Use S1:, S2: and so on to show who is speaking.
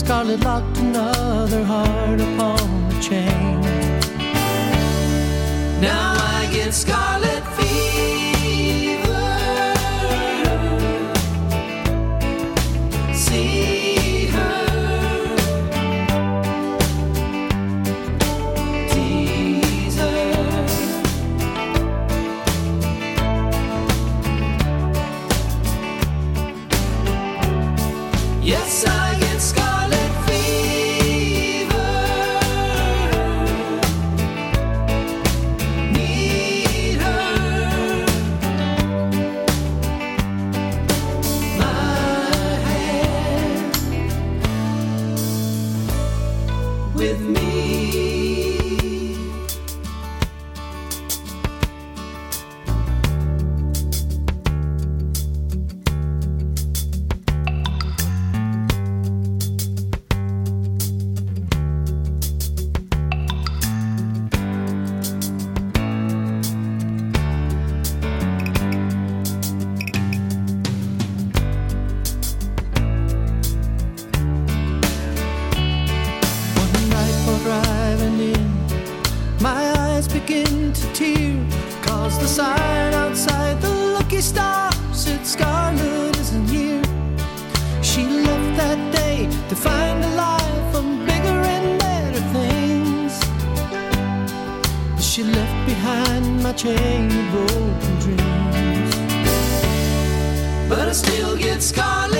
S1: Scarlet locked another heart upon the chain. Now I get scarlet fever. See. Yes, I with me. Begin to tear. Cause the sign outside the Lucky Star said Scarlet isn't here. She left that day to find a life of bigger and better things. She left behind my chain of broken dreams. But I still get scarlet